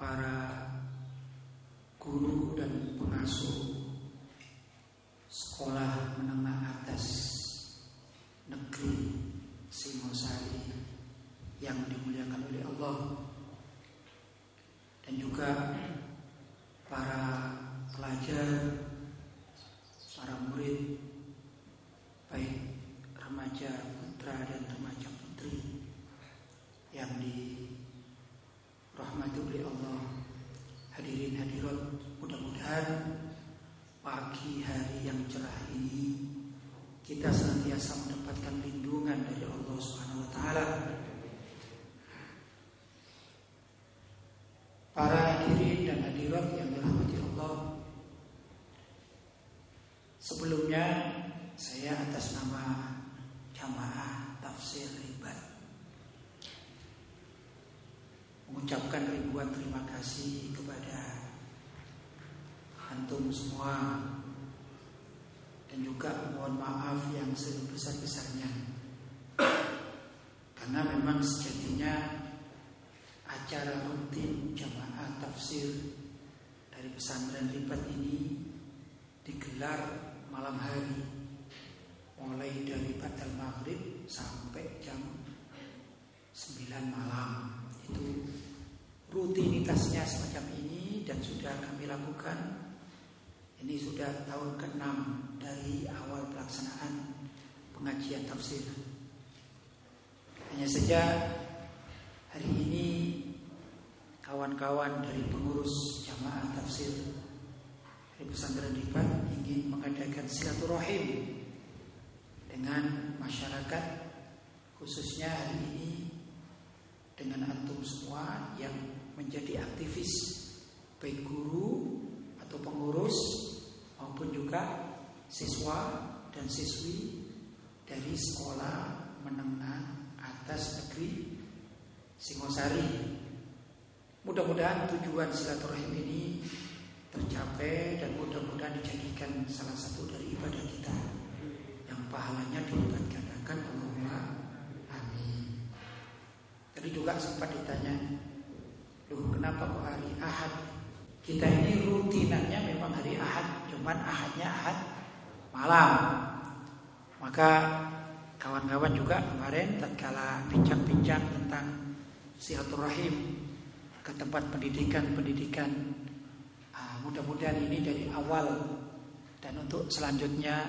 Para guru dan pengasuh Sekolah menengah atas negeri Singosari yang dimuliakan oleh Allah. Dan juga para pelajar, para murid, baik remaja putra dan remaja putri yang dirahmati oleh Allah. Hadirin hadirat, mudah-mudahan pagi hari yang cerah ini kita senantiasa mendapatkan lindungan dari Allah Subhanahu wa taala. Para hadirin dan hadirat yang dirahmati Allah. Sebelumnya saya atas nama jamaah tafsir ribat mengucapkan ribuan terima kasih kepada antum semua. Dan juga mohon maaf yang sebesar-besarnya. Karena memang sejatinya acara rutin jamaah tafsir dari pesantren ribat ini digelar malam hari. Mulai dari batal maghrib sampai jam 9 malam. Itu rutinitasnya semacam ini dan sudah kami lakukan ini sudah tahun ke-6 dari awal pelaksanaan pengajian tafsir. Hanya saja hari ini kawan-kawan dari pengurus jamaah tafsir dari pesantren Dipan ingin mengadakan silaturahim dengan masyarakat khususnya hari ini dengan antum semua yang menjadi aktivis baik guru atau pengurus maupun juga siswa dan siswi dari sekolah menengah atas negeri Singosari. Mudah-mudahan tujuan silaturahim ini tercapai dan mudah-mudahan dijadikan salah satu dari ibadah kita yang pahalanya dilipat gandakan Allahumma amin. Tadi juga sempat ditanya, "Loh, kenapa kok hari Ahad kita ini rutinannya memang hari Ahad, cuman Ahadnya Ahad malam. Maka kawan-kawan juga kemarin tatkala bincang-bincang tentang silaturahim ke tempat pendidikan-pendidikan ah, mudah-mudahan ini dari awal dan untuk selanjutnya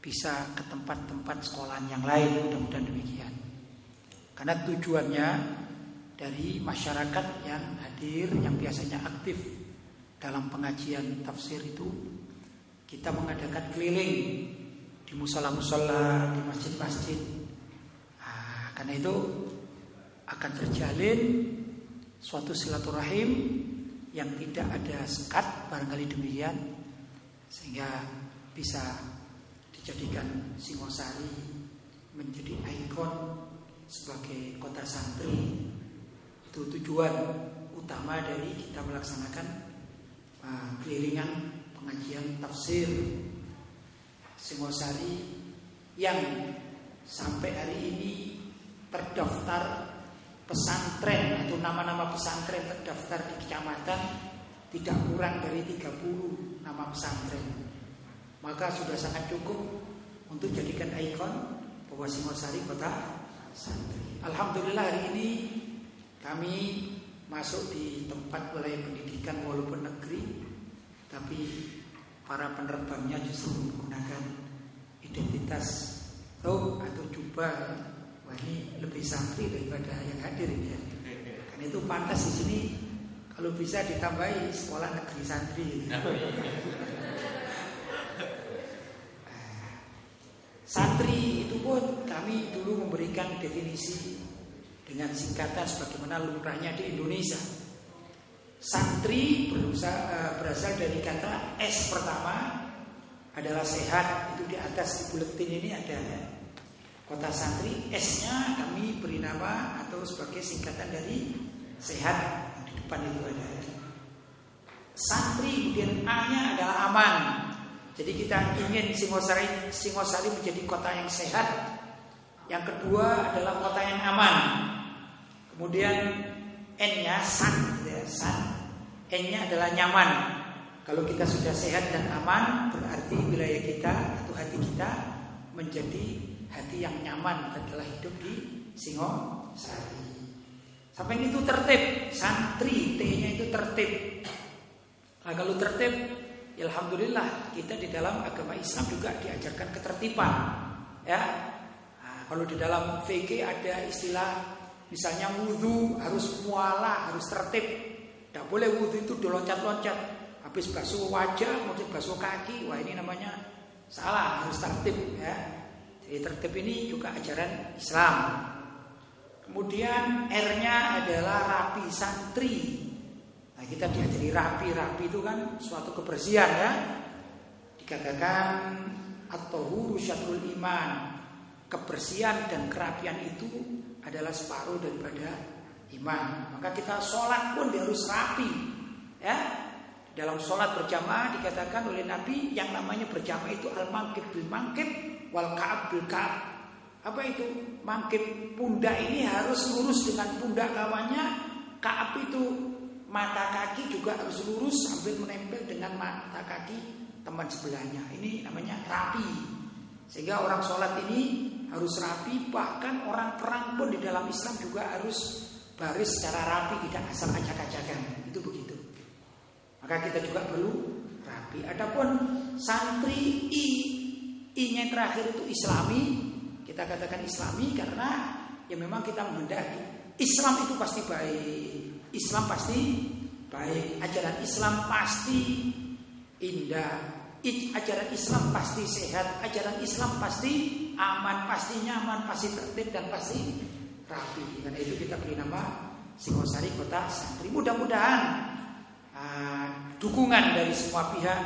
bisa ke tempat-tempat sekolahan yang lain mudah-mudahan demikian. Karena tujuannya dari masyarakat yang hadir yang biasanya aktif dalam pengajian tafsir itu kita mengadakan keliling di musola-musola, di masjid-masjid. Nah, karena itu akan terjalin suatu silaturahim yang tidak ada sekat barangkali demikian sehingga bisa dijadikan Singosari menjadi ikon sebagai kota santri itu tujuan utama dari kita melaksanakan uh, kelilingan pengajian tafsir Singosari yang sampai hari ini terdaftar pesantren atau nama-nama pesantren terdaftar di kecamatan tidak kurang dari 30 nama pesantren. Maka sudah sangat cukup untuk jadikan ikon bahwa Singosari kota santri. Alhamdulillah hari ini kami masuk di tempat wilayah pendidikan walaupun negeri tapi para penerbangnya justru menggunakan identitas tau atau jubah wah ini lebih santri daripada yang hadir ya. Kan itu pantas di sini kalau bisa ditambahi sekolah negeri santri. Santri itu pun kami dulu memberikan definisi dengan singkatan sebagaimana lumrahnya di Indonesia. Santri eh, berasal dari kata S pertama adalah sehat itu di atas di buletin ini ada. Kota santri S-nya kami beri nama atau sebagai singkatan dari sehat di depan itu ada. Santri kemudian A-nya adalah aman. Jadi kita ingin Singosari Singosari menjadi kota yang sehat. Yang kedua adalah kota yang aman kemudian N-nya san ya, san N-nya adalah nyaman kalau kita sudah sehat dan aman, berarti wilayah kita atau hati kita menjadi hati yang nyaman setelah hidup di Singosari. Sampai itu tertib, santri T-nya itu tertib. Nah, kalau tertib, ya alhamdulillah kita di dalam agama Islam juga diajarkan ketertiban. Ya, nah, kalau di dalam VK ada istilah misalnya wudhu harus mualah, harus tertib. Tidak boleh wudhu itu diloncat-loncat. Habis basuh wajah kemudian basuh kaki wah ini namanya salah harus tertib ya. Jadi tertib ini juga ajaran Islam. Kemudian R-nya adalah rapi santri. Nah kita diajari rapi rapi itu kan suatu kebersihan ya. Dikatakan atau huru syatrul iman. Kebersihan dan kerapian itu adalah separuh daripada iman maka kita sholat pun harus rapi ya dalam sholat berjamaah dikatakan oleh Nabi yang namanya berjamaah itu al-mangkib bil mangkib wal ka'ab bil ka'ab. Apa itu? Mangkib pundak ini harus lurus dengan pundak kawannya. Ka'ab itu mata kaki juga harus lurus sambil menempel dengan mata kaki teman sebelahnya. Ini namanya rapi. Sehingga orang sholat ini harus rapi. Bahkan orang perang pun di dalam Islam juga harus baris secara rapi, tidak asal acak-acakan. Itu begitu. Maka kita juga perlu rapi. Adapun santri I, I-nya terakhir itu Islami. Kita katakan Islami karena ya memang kita menghendaki Islam itu pasti baik. Islam pasti baik. Ajaran Islam pasti indah. Ajaran Islam pasti sehat. Ajaran Islam pasti aman, pasti nyaman, pasti tertib dan pasti rapi. Karena itu kita beri nama Singosari Kota Santri. Mudah-mudahan uh, dukungan dari semua pihak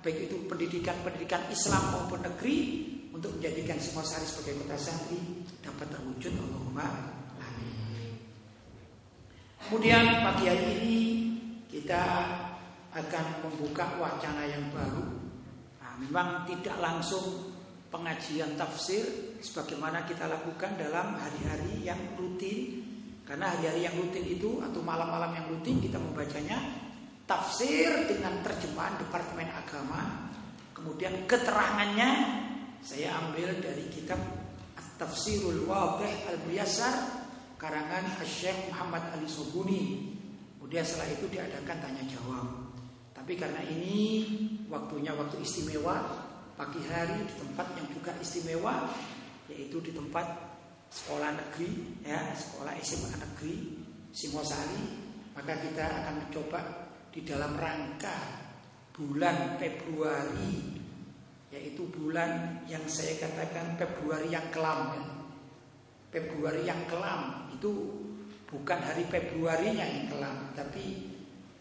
baik itu pendidikan-pendidikan Islam maupun negeri untuk menjadikan Singosari sebagai kota santri dapat terwujud Allahumma amin. Kemudian pagi hari ini kita akan membuka wacana yang baru. Nah, memang tidak langsung pengajian tafsir sebagaimana kita lakukan dalam hari-hari yang rutin karena hari-hari yang rutin itu atau malam-malam yang rutin kita membacanya tafsir dengan terjemahan Departemen Agama. Kemudian keterangannya saya ambil dari kitab At-Tafsirul Wadih Al-Muyasar karangan Syekh Muhammad Ali Sobuni. Kemudian setelah itu diadakan tanya jawab. Tapi karena ini waktunya waktu istimewa pagi hari di tempat yang juga istimewa yaitu di tempat sekolah negeri ya sekolah SMA negeri Singosari maka kita akan mencoba di dalam rangka bulan Februari yaitu bulan yang saya katakan Februari yang kelam ya. Februari yang kelam itu bukan hari Februarinya yang kelam tapi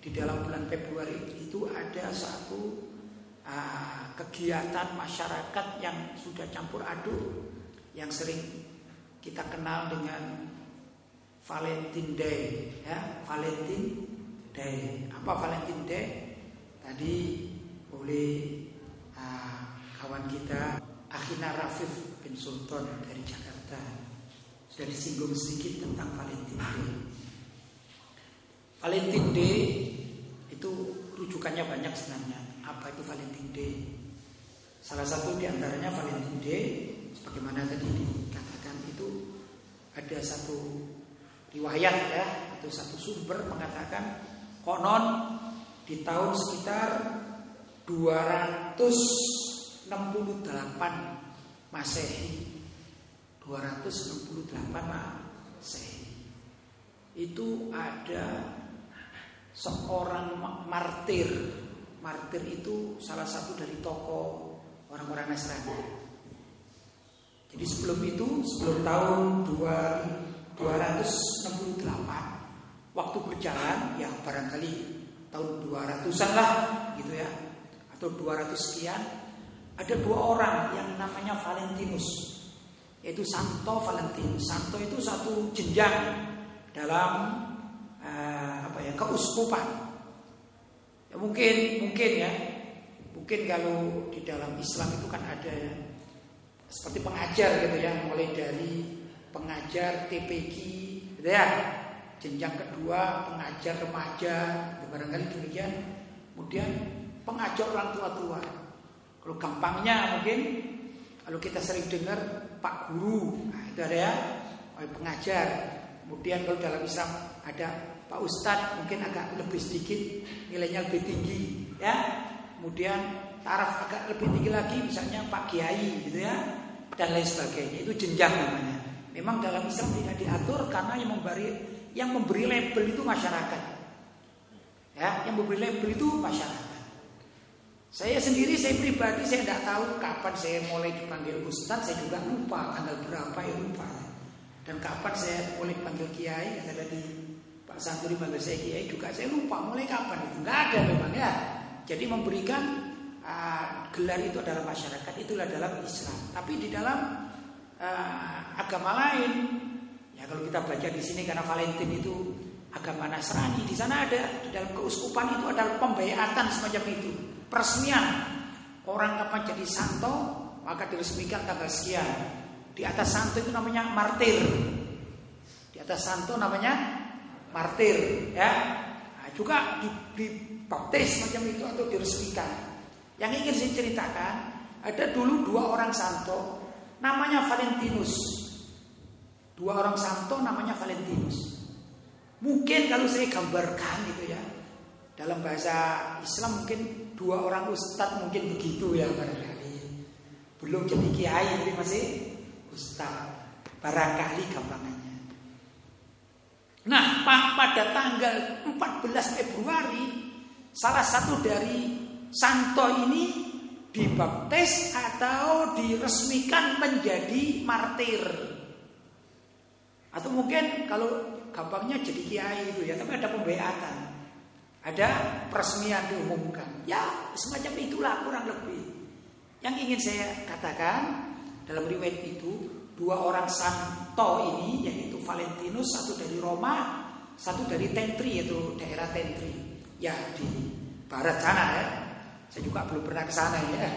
di dalam bulan Februari itu ada satu uh, kegiatan masyarakat yang sudah campur aduk yang sering kita kenal dengan Valentine Day ya Valentine Day. Apa Valentine Day? Tadi oleh uh, kawan kita Akhina Rafif bin Sultan dari Jakarta sudah disinggung sedikit tentang Valentine Day. Valentine Day itu rujukannya banyak sebenarnya. Apa itu Valentine Day? Salah satu di antaranya Valentine Day sebagaimana tadi dikatakan itu ada satu riwayat ya atau satu sumber mengatakan Konon di tahun sekitar 268 Masehi. 268 Masehi. Itu ada seorang martir. Martir itu salah satu dari tokoh orang-orang Nasrani. Jadi sebelum itu, sebelum tahun 268 268 waktu berjalan ya barangkali tahun 200-an lah gitu ya atau 200 sekian ada dua orang yang namanya Valentinus yaitu Santo Valentinus. Santo itu satu jenjang dalam uh, apa ya keuskupan. Ya mungkin mungkin ya. Mungkin kalau di dalam Islam itu kan ada seperti pengajar gitu ya mulai dari pengajar TPG gitu ya. Jenjang kedua pengajar remaja barangkali demikian. Kemudian pengajar orang tua-tua. Kalau gampangnya mungkin kalau kita sering dengar Pak Guru, nah itu ada ya, pengajar. Kemudian kalau dalam Islam ada Pak Ustadz, mungkin agak lebih sedikit nilainya lebih tinggi, ya. Kemudian taraf agak lebih tinggi lagi, misalnya Pak Kiai, gitu ya, dan lain sebagainya. Itu jenjang namanya. Memang dalam Islam tidak diatur karena yang memberi yang memberi label itu masyarakat. Ya, yang memberi label itu masyarakat. Saya sendiri, saya pribadi, saya tidak tahu kapan saya mulai dipanggil Ustadz, saya juga lupa tanggal berapa ya lupa. Dan kapan saya mulai dipanggil Kiai, kata tadi Pak Santuri panggil saya Kiai juga, saya lupa mulai kapan itu. Nggak ada memang ya. Jadi memberikan uh, gelar itu adalah masyarakat, itulah dalam Islam. Tapi di dalam uh, agama lain, ya kalau kita baca di sini karena Valentin itu agama Nasrani, di sana ada di dalam keuskupan itu adalah pembayatan semacam itu peresmian orang kapan jadi santo maka diresmikan tanggal sekian di atas santo itu namanya martir di atas santo namanya martir ya nah, juga di, di baptis macam itu atau diresmikan yang ingin saya ceritakan ada dulu dua orang santo namanya Valentinus dua orang santo namanya Valentinus mungkin kalau saya gambarkan gitu ya dalam bahasa Islam mungkin dua orang ustadz mungkin begitu ya barangkali. Belum jadi kiai tapi masih ustadz. Barangkali gampangannya. Nah, pada tanggal 14 Februari salah satu dari santo ini dibaptis atau diresmikan menjadi martir. Atau mungkin kalau gampangnya jadi kiai itu ya, tapi ada pembeatan. Ada peresmian diumumkan. Ya, semacam itulah kurang lebih. Yang ingin saya katakan dalam riwayat itu dua orang santo ini yaitu Valentinus satu dari Roma, satu dari Tentri yaitu daerah Tentri. Ya di barat sana ya. Saya juga belum pernah ke sana ya.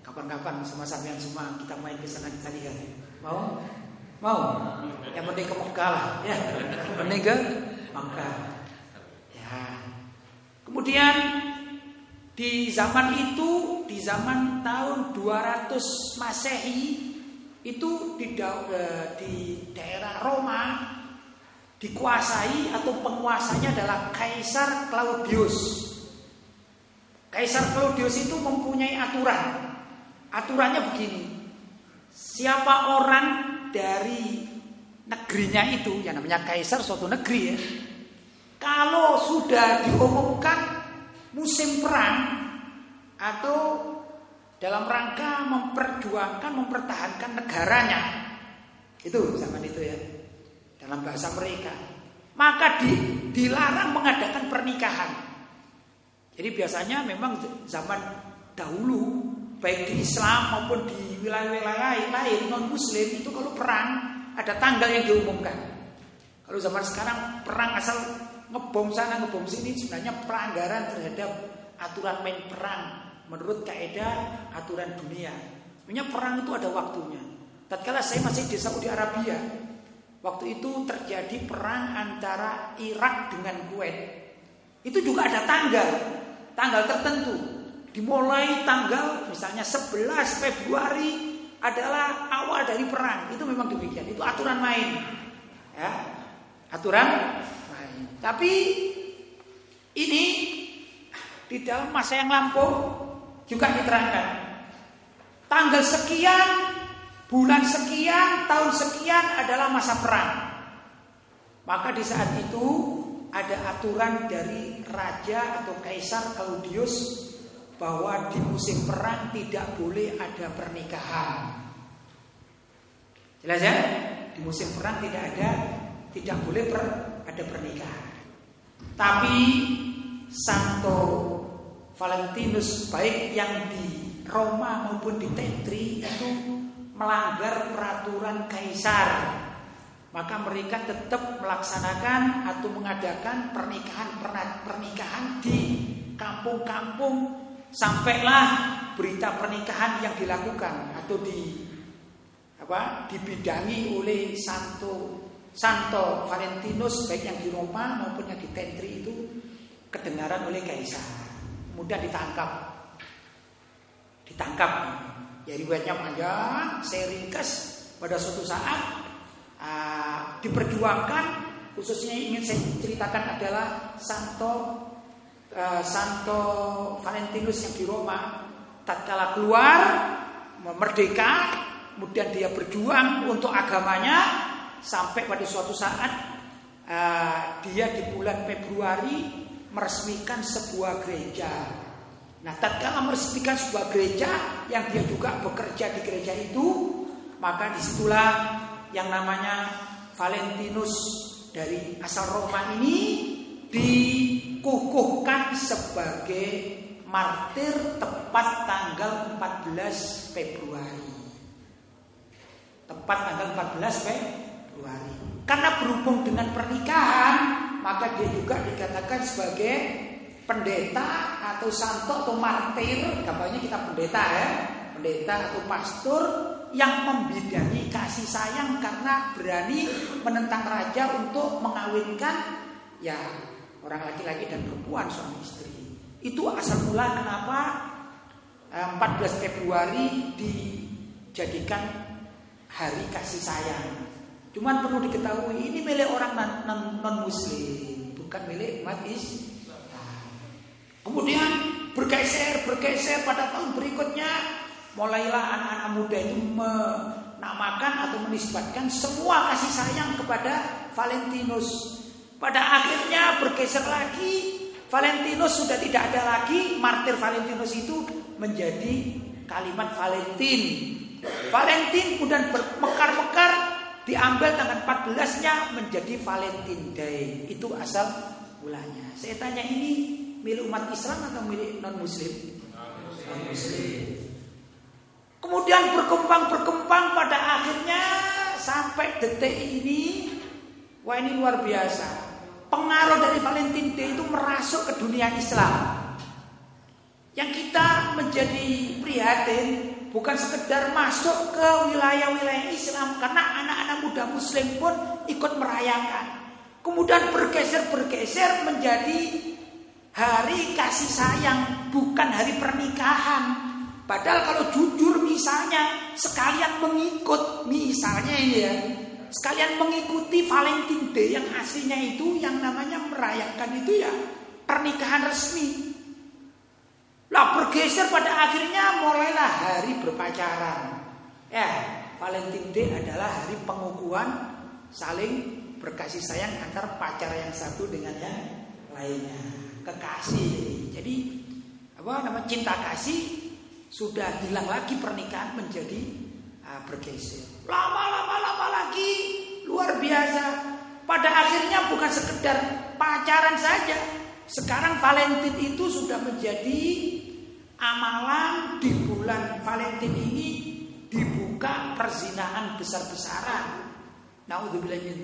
Kapan-kapan sama sampean semua kita main ke sana kita lihat. Mau? Mau? Yang penting ke Mekah lah ya. Penting ke Mekah. Kemudian di zaman itu, di zaman tahun 200 Masehi itu di, eh, di daerah Roma dikuasai atau penguasanya adalah Kaisar Claudius. Kaisar Claudius itu mempunyai aturan. Aturannya begini. Siapa orang dari negerinya itu, yang namanya kaisar suatu negeri ya, kalau sudah diumumkan musim perang atau dalam rangka memperjuangkan, mempertahankan negaranya, itu zaman itu ya, dalam bahasa mereka, maka di, dilarang mengadakan pernikahan. Jadi biasanya memang zaman dahulu baik di Islam maupun di wilayah-wilayah lain non Muslim itu kalau perang ada tanggal yang diumumkan. Kalau zaman sekarang perang asal ngebom sana ngebom sini sebenarnya pelanggaran terhadap aturan main perang menurut kaidah aturan dunia. Sebenarnya perang itu ada waktunya. Tatkala saya masih di Saudi Arabia, waktu itu terjadi perang antara Irak dengan Kuwait. Itu juga ada tanggal, tanggal tertentu. Dimulai tanggal misalnya 11 Februari adalah awal dari perang. Itu memang demikian. Itu aturan main. Ya. Aturan tapi ini di dalam masa yang lampau juga diterangkan. Tanggal sekian, bulan sekian, tahun sekian adalah masa perang. Maka di saat itu ada aturan dari raja atau kaisar Claudius bahwa di musim perang tidak boleh ada pernikahan. Jelas ya? Di musim perang tidak ada tidak boleh ber, ada pernikahan. Tapi Santo Valentinus baik yang di Roma maupun di Tetri itu melanggar peraturan kaisar. Maka mereka tetap melaksanakan atau mengadakan pernikahan pernikahan di kampung-kampung sampailah berita pernikahan yang dilakukan atau di apa dibidangi oleh Santo Santo Valentinus baik yang di Roma maupun yang di Tentri itu kedengaran oleh kaisar. Mudah ditangkap. Ditangkap. Ya riwayatnya panjang, ringkas pada suatu saat uh, diperjuangkan khususnya ingin saya ceritakan adalah Santo uh, Santo Valentinus yang di Roma tatkala keluar merdeka kemudian dia berjuang untuk agamanya sampai pada suatu saat uh, dia di bulan Februari meresmikan sebuah gereja. Nah, tatkala meresmikan sebuah gereja yang dia juga bekerja di gereja itu, maka di situlah yang namanya Valentinus dari asal Roma ini dikukuhkan sebagai martir tepat tanggal 14 Februari. Tepat tanggal 14 Februari. Karena berhubung dengan pernikahan, maka dia juga dikatakan sebagai pendeta atau santo atau martir. Gampangnya kita pendeta ya, pendeta atau pastor yang membidangi kasih sayang karena berani menentang raja untuk mengawinkan ya orang laki-laki dan perempuan suami istri. Itu asal mula kenapa 14 eh, Februari dijadikan hari kasih sayang. Cuman perlu diketahui ini milik orang non, non muslim, bukan milik umat Islam. Kemudian bergeser, bergeser pada tahun berikutnya mulailah anak-anak muda itu menamakan atau menisbatkan semua kasih sayang kepada Valentinus. Pada akhirnya bergeser lagi, Valentinus sudah tidak ada lagi, martir Valentinus itu menjadi kalimat Valentin Valentin kemudian bermekar-mekar diambil tanggal 14-nya menjadi Valentine Day. Itu asal mulanya. Saya tanya ini milik umat Islam atau milik non muslim? Non muslim. Kemudian berkembang-berkembang pada akhirnya sampai detik ini wah ini luar biasa. Pengaruh dari Valentine Day itu merasuk ke dunia Islam. Yang kita menjadi prihatin bukan sekedar masuk ke wilayah-wilayah Islam karena anak-anak muda muslim pun ikut merayakan. Kemudian bergeser-bergeser menjadi hari kasih sayang, bukan hari pernikahan. Padahal kalau jujur misalnya sekalian mengikut misalnya ini ya, sekalian mengikuti Valentine Day yang aslinya itu yang namanya merayakan itu ya pernikahan resmi. Lah bergeser pada akhirnya mulailah hari berpacaran. Ya, Valentine Day adalah hari pengukuhan saling berkasih sayang antar pacar yang satu dengan yang lainnya. Kekasih. Jadi apa nama cinta kasih sudah hilang lagi pernikahan menjadi uh, bergeser. Lama-lama lama lagi luar biasa. Pada akhirnya bukan sekedar pacaran saja, sekarang Valentine itu sudah menjadi amalan di bulan Valentine ini dibuka perzinahan besar-besaran. Nauzubillah min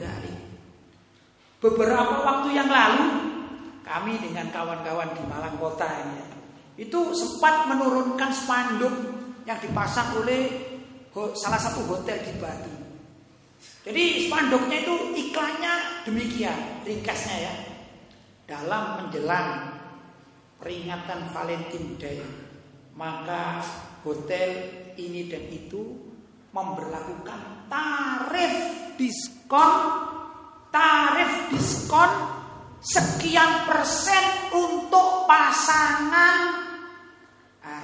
Beberapa waktu yang lalu kami dengan kawan-kawan di Malang Kota ini itu sempat menurunkan spanduk yang dipasang oleh salah satu hotel di Batu. Jadi spanduknya itu iklannya demikian, ringkasnya ya dalam menjelang peringatan Valentine Day, maka hotel ini dan itu memberlakukan tarif diskon tarif diskon sekian persen untuk pasangan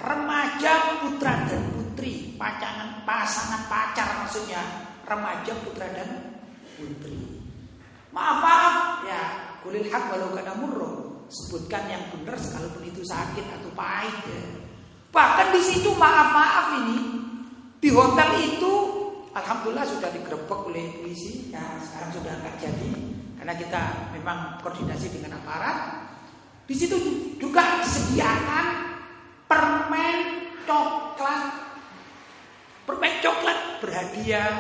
remaja putra dan putri pasangan pasangan pacar maksudnya remaja putra dan putri maaf maaf ya Kulil hak walau kada murro. Sebutkan yang benar sekalipun itu sakit atau pahit ya. Bahkan di situ maaf-maaf ini di hotel itu alhamdulillah sudah digerebek oleh polisi. Ya, sekarang sudah angkat jadi. karena kita memang koordinasi dengan aparat. Di situ juga disediakan permen coklat. Permen coklat berhadiah.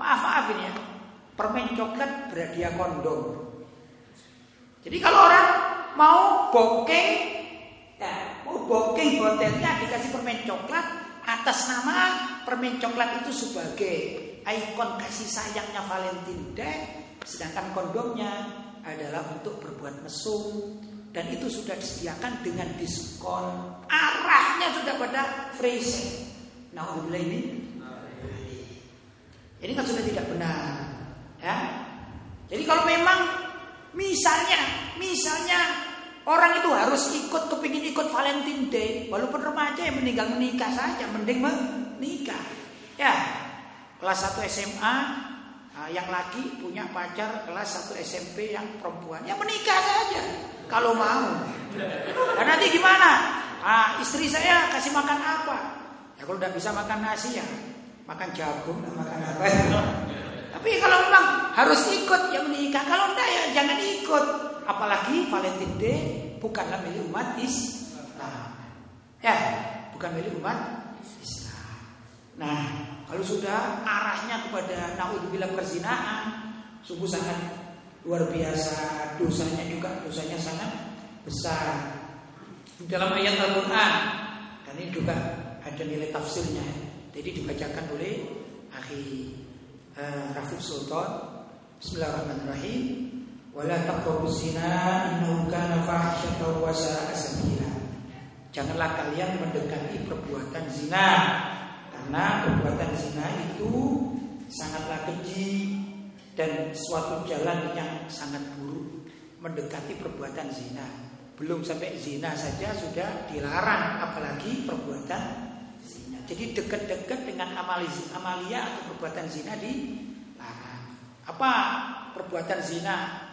Maaf maaf ini ya. Permen coklat berhadiah kondom. Jadi kalau orang mau bokeh, bokeh hotelnya dikasih permen coklat atas nama permen coklat itu sebagai ikon kasih sayangnya Valentine Day Sedangkan kondomnya adalah untuk berbuat mesum dan itu sudah disediakan dengan diskon. Arahnya sudah pada free Nah, ini ini kan sudah tidak benar. Ya. Jadi kalau memang misalnya misalnya orang itu harus ikut kepingin ikut Valentine Day walaupun remaja yang meninggal menikah saja mending menikah. Ya. Kelas 1 SMA Nah, yang laki punya pacar kelas 1 SMP yang perempuan, ya menikah saja kalau mau. Dan nanti gimana? Ah, istri saya kasih makan apa? Ya kalau udah bisa makan nasi ya makan jagung, makan apa? Tapi kalau memang harus ikut ya menikah, kalau enggak ya jangan ikut. Apalagi Valentine Day bukanlah milik umat Islam. Ya, bukan milik umat Islam. Nah, kalau sudah arahnya kepada naudzubillah perzinahan, sungguh sangat luar biasa dosanya juga dosanya sangat besar. Dalam ayat Al-Qur'an dan ini juga ada nilai tafsirnya. Jadi dibacakan oleh akhi uh, Rafiq Sultan. Bismillahirrahmanirrahim. Wala taqrabuz zina innahu kana fahsyatan wa sa'a sabila. Janganlah kalian mendekati perbuatan zina karena perbuatan zina itu sangatlah keji dan suatu jalan yang sangat buruk mendekati perbuatan zina. Belum sampai zina saja sudah dilarang apalagi perbuatan zina. Jadi dekat-dekat dengan amali, amalia atau perbuatan zina dilarang. Apa perbuatan zina?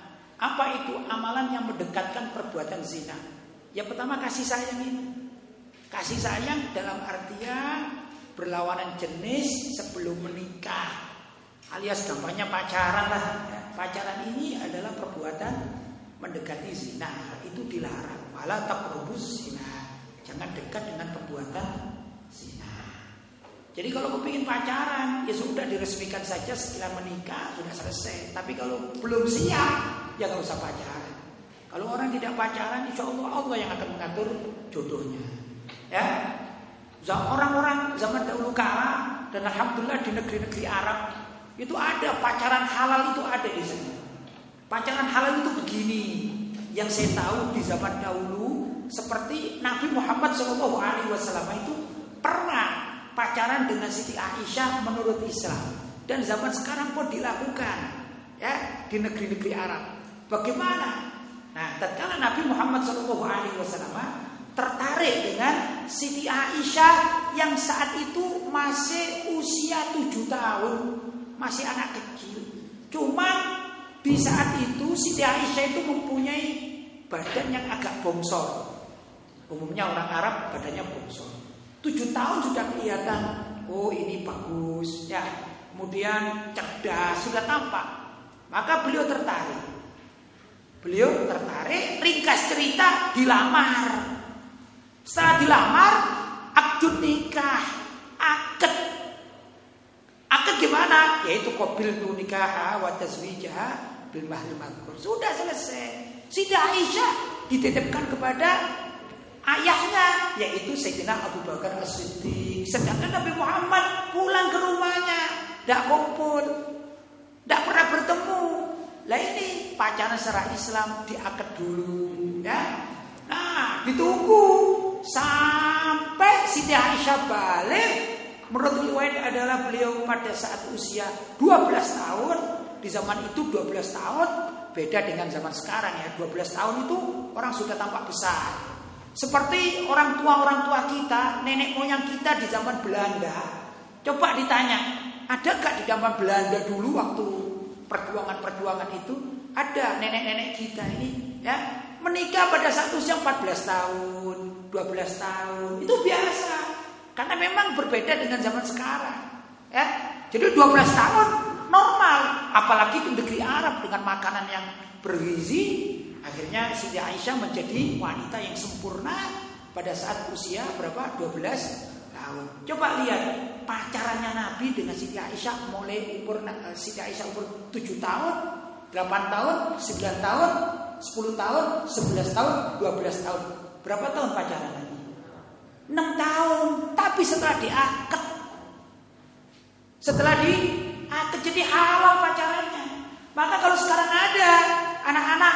Apa itu amalan yang mendekatkan perbuatan zina? Yang pertama kasih sayang itu. Kasih sayang dalam artian berlawanan jenis sebelum menikah alias gampangnya pacaran lah ya. pacaran ini adalah perbuatan mendekati zina itu dilarang malah tak rebus zina jangan dekat dengan perbuatan zina jadi kalau kepingin pacaran ya sudah diresmikan saja setelah menikah sudah selesai tapi kalau belum siap ya nggak usah pacaran kalau orang tidak pacaran insya Allah Allah yang akan mengatur jodohnya ya Orang-orang zaman dahulu kala dan alhamdulillah di negeri-negeri Arab itu ada pacaran halal itu ada di sana. Pacaran halal itu begini. Yang saya tahu di zaman dahulu seperti Nabi Muhammad Wasallam itu pernah pacaran dengan Siti Aisyah menurut Islam dan zaman sekarang pun dilakukan ya di negeri-negeri Arab. Bagaimana? Nah, tatkala Nabi Muhammad Wasallam tertarik dengan Siti Aisyah yang saat itu masih usia tujuh tahun, masih anak kecil. Cuma di saat itu Siti Aisyah itu mempunyai badan yang agak bongsor. Umumnya orang Arab badannya bongsor. Tujuh tahun sudah kelihatan, oh ini bagus, ya. Kemudian cerdas, sudah tampak. Maka beliau tertarik. Beliau tertarik, ringkas cerita, dilamar. Setelah dilamar, akad nikah, akad. Akad gimana? Yaitu kobil tu nikah wa tazwijah bil mahli Sudah selesai. Siti Aisyah dititipkan kepada ayahnya yaitu Sayyidina Abu Bakar As-Siddiq. Sedangkan Nabi Muhammad pulang ke rumahnya, tidak kumpul, tidak pernah bertemu. Lah ini pacaran secara Islam diakad dulu, ya. Nah, ditunggu sampai Siti Aisyah balik. Menurut riwayat adalah beliau pada saat usia 12 tahun. Di zaman itu 12 tahun beda dengan zaman sekarang ya. 12 tahun itu orang sudah tampak besar. Seperti orang tua orang tua kita nenek moyang kita di zaman Belanda. Coba ditanya ada gak di zaman Belanda dulu waktu perjuangan-perjuangan itu ada nenek-nenek kita ini ya menikah pada saat usia 14 tahun 12 tahun. Itu biasa. Karena memang berbeda dengan zaman sekarang. Ya. Jadi 12 tahun normal. apalagi di negeri Arab dengan makanan yang bergizi, akhirnya Siti Aisyah menjadi wanita yang sempurna pada saat usia berapa? 12 tahun. Coba lihat pacarannya Nabi dengan Siti Aisyah mulai umur eh, Siti Aisyah umur 7 tahun, 8 tahun, 9 tahun, 10 tahun, 11 tahun, 12 tahun. Berapa tahun pacaran lagi? 6 tahun. Tapi setelah diakad setelah diakad jadi halal pacarannya. Maka kalau sekarang ada anak-anak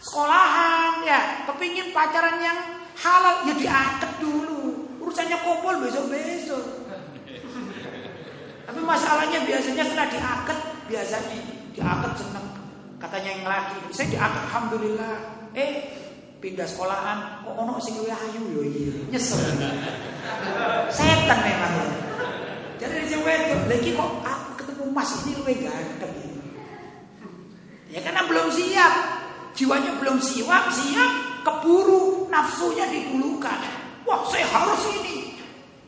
sekolahan ya kepingin pacaran yang halal ya diakad dulu. Urusannya kumpul besok-besok. Tapi masalahnya biasanya setelah diakad biasanya diakad seneng. Katanya yang laki saya diakad alhamdulillah. Eh pindah sekolahan kok ono sing luwih ayu? Yo iya. Nyesel. Setan memang. Jadi sing wedok lagi kok aku ketemu mas ini luwih ganteng ya karena belum siap. Jiwanya belum siap siap keburu nafsunya didulukan wah saya harus ini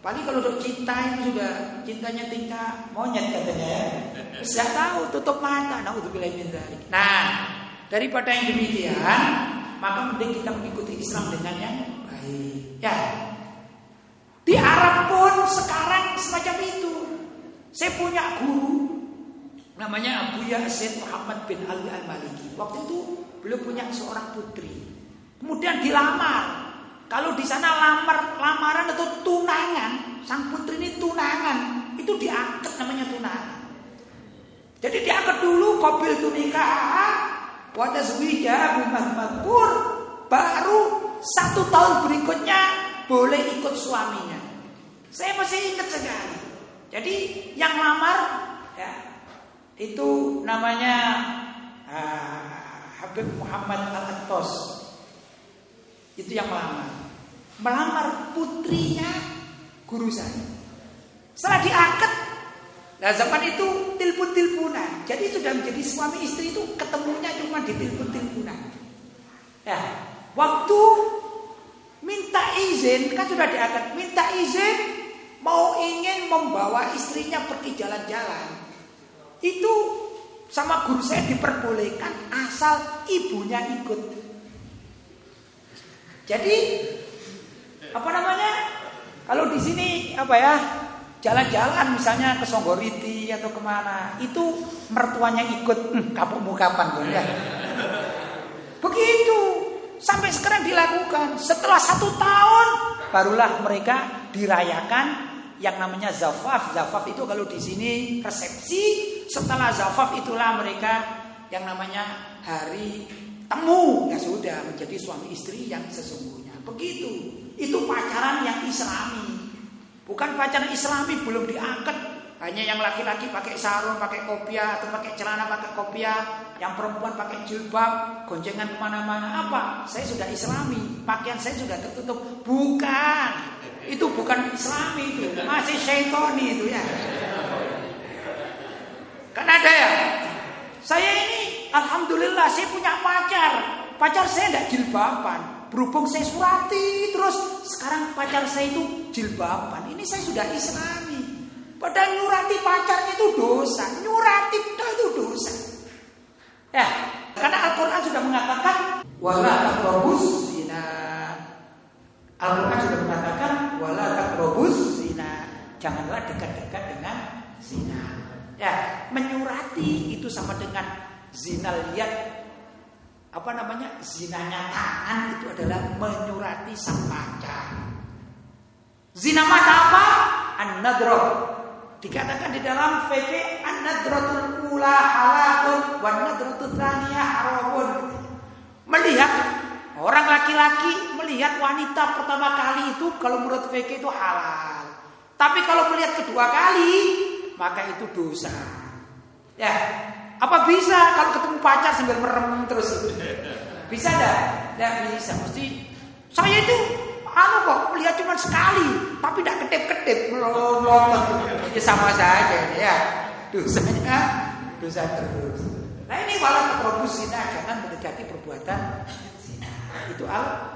Paling kalau udah cinta ini sudah cintanya tingkat monyet katanya ya. Saya tahu tutup mata. Nah, untuk Nah, daripada yang demikian, maka mending kita mengikuti Islam dengan yang baik. Ya. Di Arab pun sekarang semacam itu. Saya punya guru namanya Abu Yasin Muhammad bin Ali Al-Maliki. Waktu itu beliau punya seorang putri. Kemudian dilamar kalau di sana lamar lamaran atau tunangan, sang putri ini tunangan, itu diangkat namanya tunangan. Jadi diangkat dulu kobil itu nikah, pada zwija Makmur, baru satu tahun berikutnya boleh ikut suaminya. Saya masih ingat sekali. Jadi yang lamar ya itu namanya uh, Habib Muhammad Al-Attos. Itu yang melamar melamar putrinya guru saya. Setelah diangkat, nah zaman itu tilpun-tilpunan. Jadi sudah menjadi suami istri itu ketemunya cuma di tilpun-tilpunan. Ya, waktu minta izin kan sudah diangkat, minta izin mau ingin membawa istrinya pergi jalan-jalan. Itu sama guru saya diperbolehkan asal ibunya ikut. Jadi apa namanya? Kalau di sini apa ya? Jalan-jalan misalnya ke Songgoriti atau ke mana, itu mertuanya ikut hm, kapuk kapan tuh ya. Begitu sampai sekarang dilakukan. Setelah satu tahun barulah mereka dirayakan yang namanya zafaf. Zafaf itu kalau di sini resepsi. Setelah zafaf itulah mereka yang namanya hari temu. Ya sudah menjadi suami istri yang sesungguhnya. Begitu. Itu pacaran yang islami. Bukan pacaran islami belum diangkat. Hanya yang laki-laki pakai sarung, pakai kopiah, atau pakai celana, pakai kopiah. Yang perempuan pakai jilbab, goncengan ke mana-mana. Apa? Saya sudah islami. Pakaian saya sudah tertutup. Bukan. Itu bukan islami itu. Masih syaitoni itu ya. Kan ada ya? Saya ini, Alhamdulillah, saya punya pacar. Pacar saya tidak jilbaban. Berhubung saya surati terus sekarang pacar saya itu jilbaban. Ini saya sudah islami. Padahal nyurati pacarnya itu dosa. Nyurati itu dosa. Ya, karena Al-Quran sudah mengatakan wala takrobus zina. Al-Quran sudah mengatakan wala takrobus zina. Janganlah dekat-dekat dengan zina. Ya, menyurati itu sama dengan zina lihat apa namanya zinanya tangan itu adalah menyurati sang pacar. Zina mata apa? An-nadroh. Dikatakan di dalam fikih an-nadrotul ula halalun wan haramun. Melihat orang laki-laki melihat wanita pertama kali itu kalau menurut fikih itu halal. Tapi kalau melihat kedua kali maka itu dosa. Ya, apa bisa kalau ketemu pacar sambil merem terus? Bisa enggak? Enggak bisa. Mesti saya itu anu kok melihat cuma sekali, tapi tidak kedip-kedip melolong. Ya sama saja ya. Dosanya dosa terus. Nah ini walau terprodus zina jangan mendekati perbuatan zina. Itu al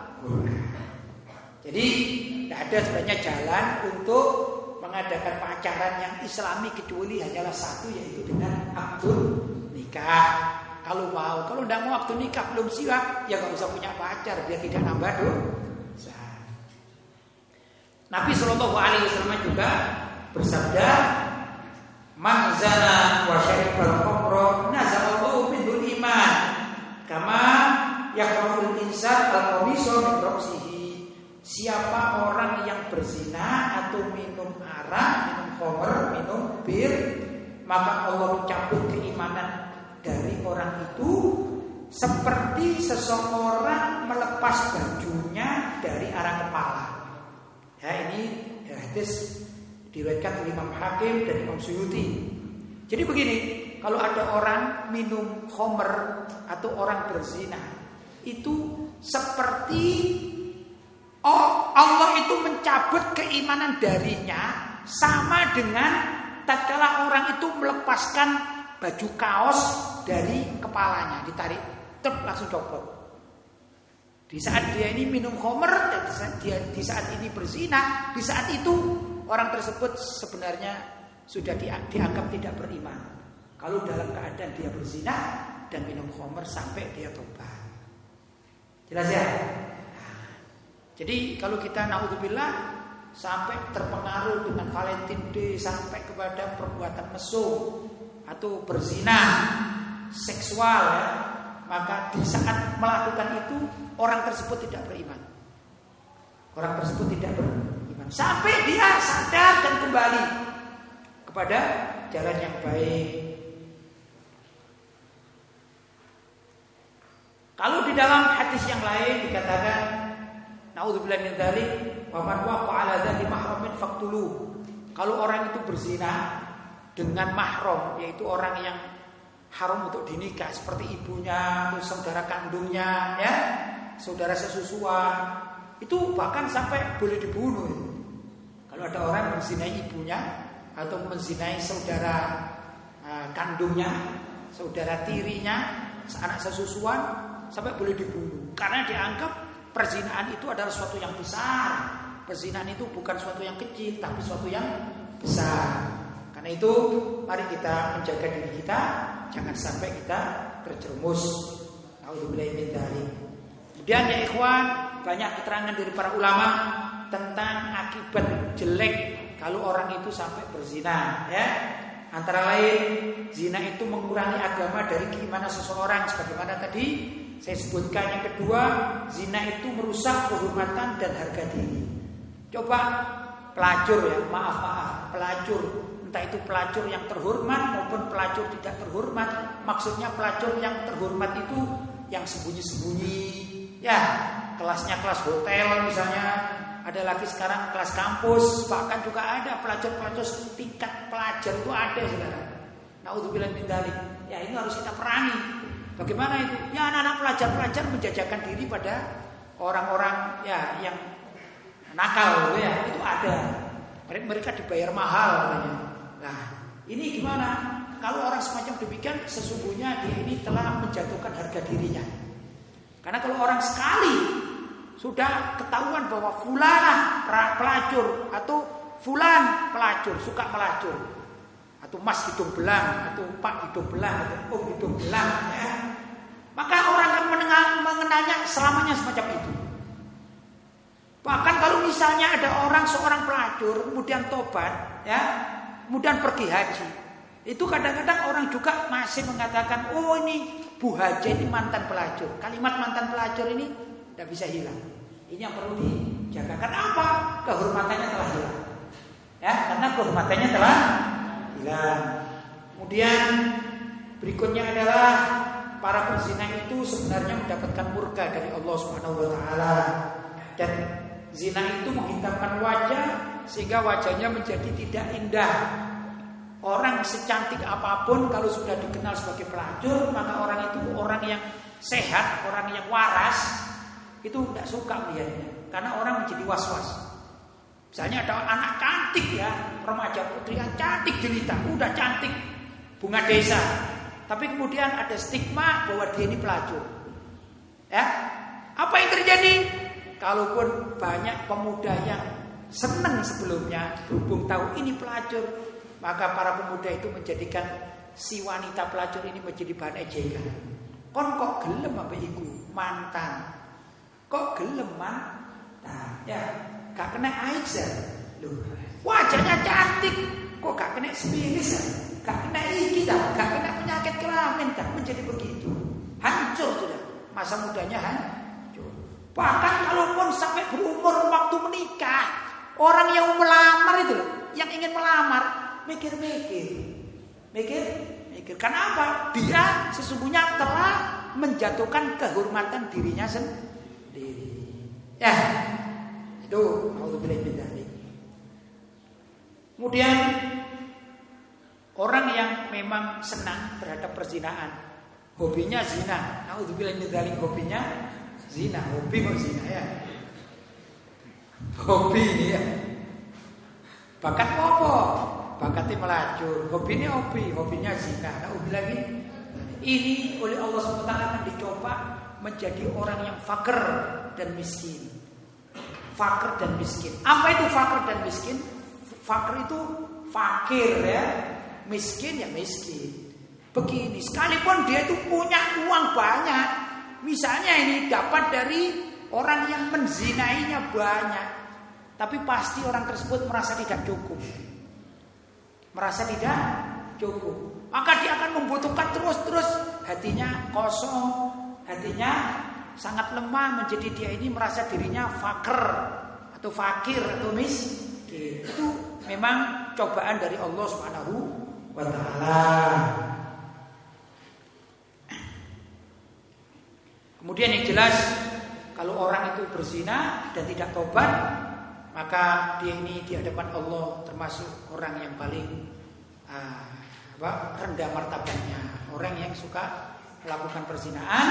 Jadi tidak ada sebenarnya jalan untuk mengadakan pacaran yang islami kecuali hanyalah satu yaitu dengan Abdul nikah. Kalau mau, kalau tidak mau waktu nikah belum siap, ya nggak usah punya pacar biar tidak nambah dosa. Nabi Shallallahu Alaihi Wasallam juga bersabda, "Man zana wa syaribal khamra nazalallahu bidul iman." Kama yakrahul insan al-qamisu min Siapa orang yang berzina atau minum arak, minum khamr, minum bir, maka Allah mencabut keimanan dari orang itu seperti seseorang melepas bajunya dari arah kepala. Ya ini hadis diriwayatkan oleh Imam Hakim dan Imam Suyuti. Jadi begini, kalau ada orang minum homer atau orang berzina, itu seperti oh Allah itu mencabut keimanan darinya sama dengan tatkala orang itu melepaskan baju kaos dari kepalanya ditarik tep langsung copot di saat dia ini minum homer di saat, dia, di saat ini berzina di saat itu orang tersebut sebenarnya sudah dianggap tidak beriman. Kalau dalam keadaan dia berzina dan minum homer sampai dia tobat. Jelas ya? Jadi kalau kita naudzubillah sampai terpengaruh dengan Valentine Day sampai kepada perbuatan mesum atau berzina seksual ya, maka di saat melakukan itu orang tersebut tidak beriman. Orang tersebut tidak beriman sampai dia sadar dan kembali kepada jalan yang baik. Kalau di dalam hadis yang lain dikatakan naudzubillah min dzalik wa man waqa'a ala mahramin faqtulu. Kalau orang itu berzina, dengan mahram yaitu orang yang haram untuk dinikah seperti ibunya atau saudara kandungnya ya saudara sesusuan. Itu bahkan sampai boleh dibunuh. Kalau ada orang menzinai ibunya atau menzinai saudara uh, kandungnya saudara tirinya anak sesusuan sampai boleh dibunuh. Karena dianggap perzinaan itu adalah suatu yang besar. Perzinaan itu bukan suatu yang kecil tapi suatu yang besar karena itu mari kita menjaga diri kita jangan sampai kita terjerumus. Kemudian ya ikhwan, banyak keterangan dari para ulama tentang akibat jelek kalau orang itu sampai berzina ya. Antara lain zina itu mengurangi agama dari keimanan seseorang sebagaimana tadi saya sebutkan yang kedua, zina itu merusak kehormatan dan harga diri. Coba pelacur ya, maaf maaf, pelacur entah itu pelacur yang terhormat maupun pelacur tidak terhormat. Maksudnya pelacur yang terhormat itu yang sembunyi-sembunyi. Ya, kelasnya kelas hotel misalnya, ada lagi sekarang kelas kampus, bahkan juga ada pelacur-pelacur tingkat pelajar itu ada sekarang. Nah, untuk bilang dalik, ya ini harus kita perangi. Bagaimana itu? Ya anak-anak pelajar-pelajar menjajakan diri pada orang-orang ya yang nakal ya, itu ada. Mereka dibayar mahal katanya. Nah, ini gimana? Kalau orang semacam demikian, sesungguhnya dia ini telah menjatuhkan harga dirinya. Karena kalau orang sekali sudah ketahuan bahwa fulana pelacur atau fulan pelacur suka pelacur atau mas hidung belang atau pak hidung belang atau om hidung belang ya. maka orang akan mengenalnya selamanya semacam itu bahkan kalau misalnya ada orang seorang pelacur kemudian tobat ya kemudian pergi haji. Itu kadang-kadang orang juga masih mengatakan, oh ini Bu Haji ini mantan pelacur. Kalimat mantan pelacur ini tidak bisa hilang. Ini yang perlu dijaga. Kenapa? Kehormatannya telah hilang. Ya, karena kehormatannya telah hilang. Kemudian berikutnya adalah para pezina itu sebenarnya mendapatkan murka dari Allah Subhanahu wa taala. Dan zina itu menghitamkan wajah sehingga wajahnya menjadi tidak indah. Orang secantik apa pun kalau sudah dikenal sebagai pelacur, maka orang itu orang yang sehat, orang yang waras, itu tidak suka melihatnya. Karena orang menjadi was-was. Misalnya ada anak cantik ya, remaja putri yang cantik jelita, udah cantik, bunga desa. Tapi kemudian ada stigma bahwa dia ini pelacur. Ya, apa yang terjadi? Kalaupun banyak pemuda yang senang sebelumnya berhubung tahu ini pelacur maka para pemuda itu menjadikan si wanita pelacur ini menjadi bahan ejekan. Kon kok gelem apa iku mantan. Kok gelem mantan? Ya, gak kena Aisyah. Loh, wajahnya cantik. Kok gak kena spiris? Gak kena iki dah, gak kena penyakit kelamin dah menjadi begitu. Hancur sudah. Masa mudanya hancur. Bahkan kalaupun sampai berumur waktu menikah, orang yang melamar itu, yang ingin melamar, mikir-mikir. Mikir, mikir. Kenapa? Dia sesungguhnya telah menjatuhkan kehormatan dirinya sendiri. Ya, itu auzubillahi min Kemudian orang yang memang senang terhadap perzinahan, hobinya zina. Nauzubillahi min dzalik hobinya zina, hobi kok zina ya. Hobi ya. Bakat apa? Bakatnya melacur, hobinya hobi, hobinya zina. Nah, hobi lagi ini oleh Allah SWT akan dicoba menjadi orang yang fakir dan miskin. Fakir dan miskin. Apa itu fakir dan miskin? Fakir itu fakir ya, miskin ya miskin. Begini, sekalipun dia itu punya uang banyak, misalnya ini dapat dari orang yang menzinainya banyak, tapi pasti orang tersebut merasa tidak cukup merasa tidak cukup. Maka dia akan membutuhkan terus-terus hatinya kosong, hatinya sangat lemah menjadi dia ini merasa dirinya fakir atau fakir atau miskin. Itu memang cobaan dari Allah Subhanahu wa taala. Kemudian yang jelas kalau orang itu berzina dan tidak tobat maka dia ini di hadapan Allah termasuk orang yang paling uh, apa, rendah martabatnya. Orang yang suka melakukan perzinahan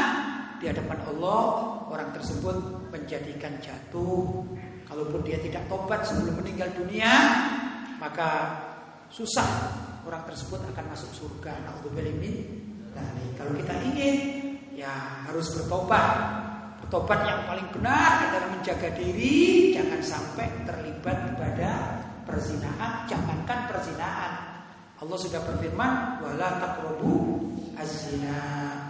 di hadapan Allah, orang tersebut menjadikan jatuh. Kalaupun dia tidak tobat sebelum meninggal dunia, maka susah orang tersebut akan masuk surga. Nah, kalau kita ingin, ya harus bertobat Tobat yang paling benar adalah menjaga diri, jangan sampai terlibat kepada perzinahan, jangankan perzinahan. Allah sudah berfirman, "Wala taqrabu az-zina."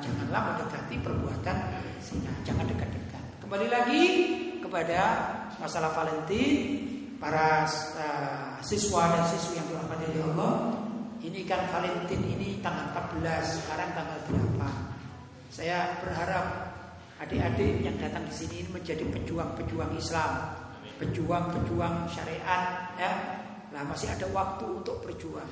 Janganlah mendekati perbuatan zina, jangan dekat-dekat. Kembali lagi kepada masalah Valentine, para uh, siswa dan siswi yang dirahmati oleh Allah. Ini kan Valentine ini tanggal 14, sekarang tanggal berapa? Saya berharap Adik-adik yang datang di sini menjadi pejuang-pejuang Islam, pejuang-pejuang syariat, ya. Nah, masih ada waktu untuk berjuang.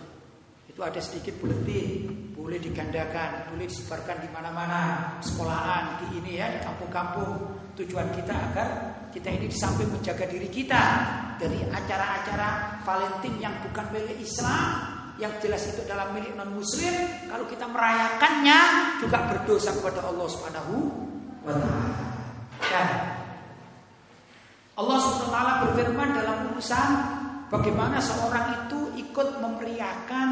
Itu ada sedikit buletin, boleh digandakan, boleh disebarkan di mana-mana, sekolahan, di ini ya, di kampung-kampung. Tujuan kita agar kita ini samping menjaga diri kita dari acara-acara Valentine yang bukan milik Islam, yang jelas itu adalah milik non muslim kalau kita merayakannya juga berdosa kepada Allah Subhanahu wa Allah SWT berfirman dalam urusan bagaimana seorang itu ikut memeriahkan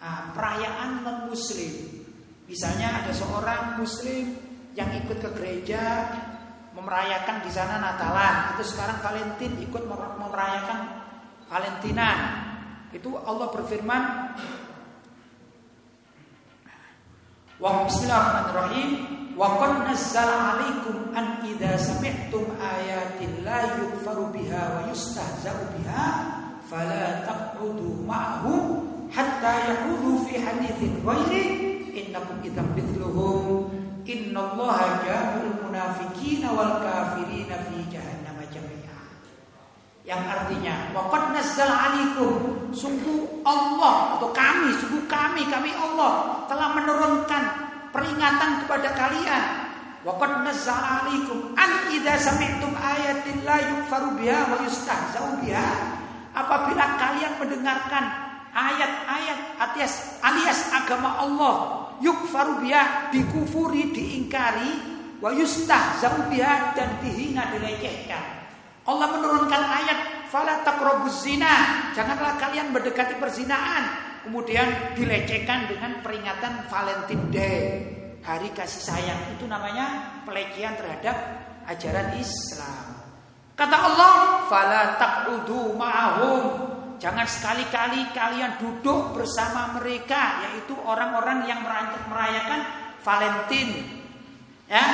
uh, perayaan non muslim. Misalnya ada seorang muslim yang ikut ke gereja memerayakan di sana Natalan, itu sekarang Valentin ikut merayakan Valentina. Itu Allah berfirman Wa bismillahirrahmanirrahim wa qad nazzala 'alaikum an idza sami'tum ayatin la yukfaru biha wa yustahza'u biha fala taq'udu ma'hum hatta yaqudu fi haditsin ghairi innakum idzam mithluhum. Innallaha jami'ul munafiqina wal kafirina fi jahannam jami'a. Yang artinya waqad nazzala 'alaikum sungguh Allah atau kami, sungguh kami, kami Allah telah menurunkan peringatan kepada kalian. Waqad nazzala 'alaikum an idza sami'tum ayatin la yukfaru biha wa yustahza'u biha. Apabila kalian mendengarkan ayat-ayat alias alias agama Allah yukfaru biha dikufuri, diingkari, wa yustahza'u biha dan dihina dilecehkan. Allah menurunkan ayat Fala takrobus zina. Janganlah kalian mendekati perzinahan. Kemudian dilecehkan dengan peringatan Valentine Day. Hari kasih sayang. Itu namanya pelecehan terhadap ajaran Islam. Kata Allah, fala taqudu ma'ahum. Jangan sekali-kali kalian duduk bersama mereka yaitu orang-orang yang merayakan Valentine. Ya,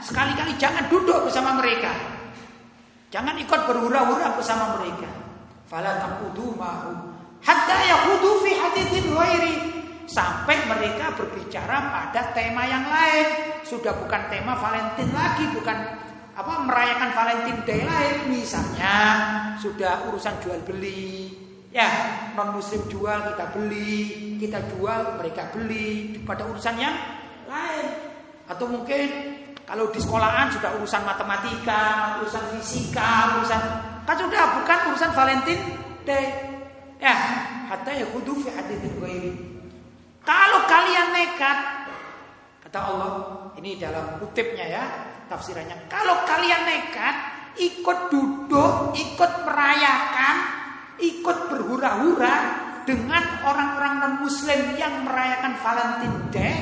sekali-kali jangan duduk bersama mereka. Jangan ikut berhura-hura bersama mereka. Fala taqudu ma'hum hatta yaqudu fi haditsin ghairi. Sampai mereka berbicara pada tema yang lain. Sudah bukan tema Valentine lagi, bukan apa merayakan Valentine Day lain. Misalnya sudah urusan jual beli. Ya non muslim jual kita beli. Kita jual mereka beli. Pada urusan yang lain. Atau mungkin kalau di sekolahan sudah urusan matematika urusan fisika urusan kan sudah bukan urusan Valentine Day ya hatta ya kudu fi haditsin kalau kalian nekat kata Allah ini dalam kutipnya ya tafsirannya. Kalau kalian nekat ikut duduk ikut merayakan ikut berhura-hura dengan orang-orang non muslim yang merayakan Valentine Day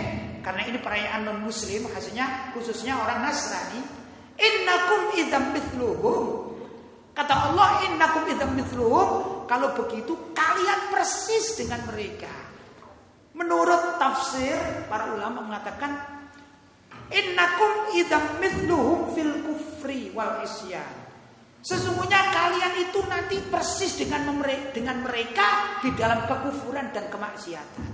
karena ini perayaan non muslim hasilnya khususnya orang Nasrani innakum idzam mithluhum kata Allah innakum idzam kalau begitu kalian persis dengan mereka menurut tafsir para ulama mengatakan Innakum mithluhum fil kufri wal isyan. Sesungguhnya kalian itu nanti persis dengan dengan mereka di dalam kekufuran dan kemaksiatan.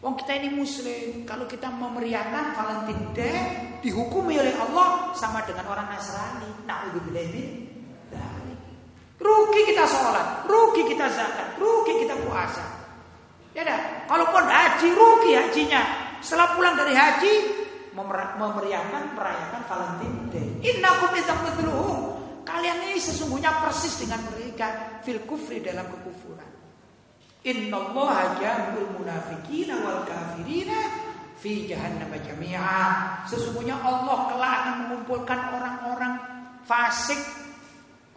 Wong kita ini muslim, kalau kita memeriahkan Valentine Day dihukumi oleh Allah sama dengan orang Nasrani. Nauzubillah Rugi kita sholat, rugi kita zakat, rugi kita puasa. Ya dah, kalaupun haji rugi hajinya. Setelah pulang dari haji memeriahkan merayakan Valentine Day. Innakum mithluhum. Kalian ini sesungguhnya persis dengan mereka fil kufri dalam kekufuran. Innallaha jami'ul munafiqina wal kafirina fi jahannam jami'a. Sesungguhnya Allah kelak akan mengumpulkan orang-orang fasik,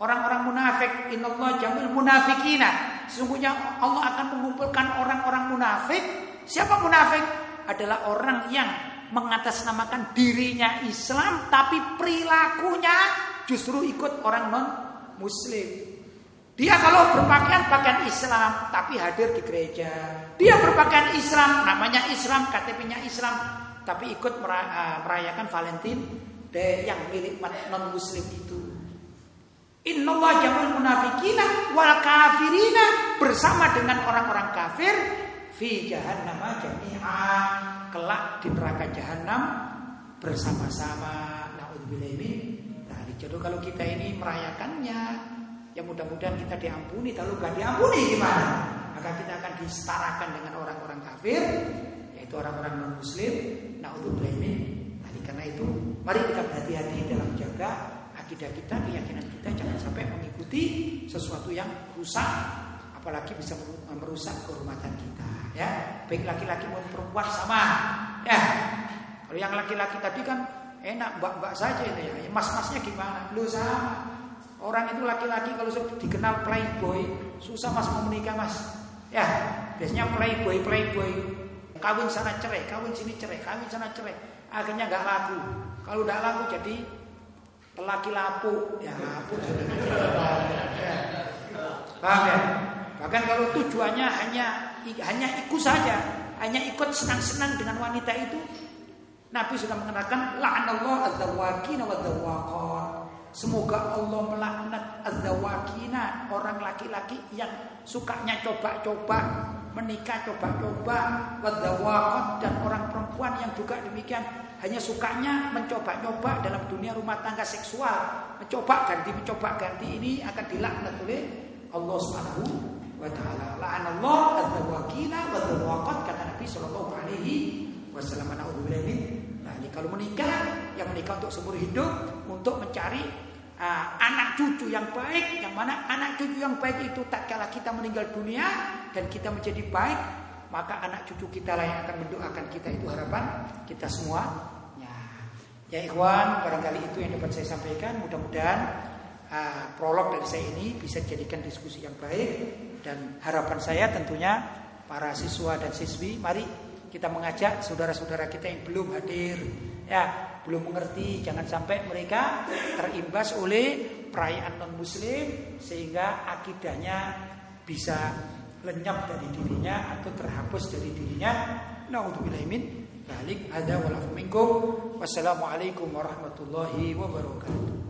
orang-orang munafik. Innallaha jami'ul munafiqina. Sesungguhnya Allah akan mengumpulkan orang-orang munafik. Siapa munafik? Adalah orang yang mengatasnamakan dirinya Islam tapi perilakunya justru ikut orang non muslim. Dia kalau berpakaian pakaian Islam tapi hadir di gereja. Dia berpakaian Islam, namanya Islam, KTP-nya Islam, tapi ikut eh, merayakan Valentine Day yang milik non muslim itu. Innallaha jamul munafikina wal kafirina bersama dengan orang-orang kafir fi jahannam jami'a. Kelak di neraka jahanam bersama-sama. Naudzubillah nah jadi kalau kita ini merayakannya. Ya mudah-mudahan kita diampuni. Kalau gak diampuni gimana? Maka kita akan disetarakan dengan orang-orang kafir yaitu orang-orang non muslim naudzubillah nah karena itu mari kita berhati-hati dalam jaga akidah kita keyakinan kita jangan sampai mengikuti sesuatu yang rusak apalagi bisa merusak kehormatan kita ya. Baik laki-laki maupun perempuan sama ya. Kalau yang laki-laki tadi kan enak mbak-mbak saja itu ya. Mas-masnya gimana? Lu sama. Orang itu laki-laki kalau dikenal playboy susah mas mau menikah mas. Ya biasanya playboy playboy. Kawin sana cerai kawin sini cerai kawin sana cerai. Akhirnya nggak laku. Kalau nggak laku jadi lelaki lapu ya lapu paham ya bahkan kalau tujuannya hanya hanya ikut saja, hanya ikut senang-senang dengan wanita itu. Nabi sudah mengatakan la'anallahu adzawakina wadzawaqat. Semoga Allah melaknat adzawakina, orang laki-laki yang sukanya coba-coba, menikah coba-coba, wadzawaqat dan orang perempuan yang juga demikian hanya sukanya mencoba-coba dalam dunia rumah tangga seksual, mencoba ganti mencoba ganti ini akan dilaknat oleh Allah Subhanahu wa taala. La'anallah adzawakina wa dzawaqat kata Nabi sallallahu alaihi wasallam. Nah, ini kalau menikah yang menikah untuk seumur hidup untuk mencari uh, anak cucu yang baik yang mana anak cucu yang baik itu tak kala kita meninggal dunia dan kita menjadi baik maka anak cucu kita lah yang akan mendoakan kita itu harapan kita semua ya ikhwan barangkali itu yang dapat saya sampaikan. Mudah-mudahan uh, prolog dari saya ini bisa dijadikan diskusi yang baik. Dan harapan saya tentunya para siswa dan siswi mari kita mengajak saudara-saudara kita yang belum hadir. Ya belum mengerti jangan sampai mereka terimbas oleh perayaan non muslim sehingga akidahnya bisa lenyap dari dirinya atau terhapus dari dirinya. Nauzubillahi min dzalik. Ada walafu minkum. Wassalamualaikum warahmatullahi wabarakatuh.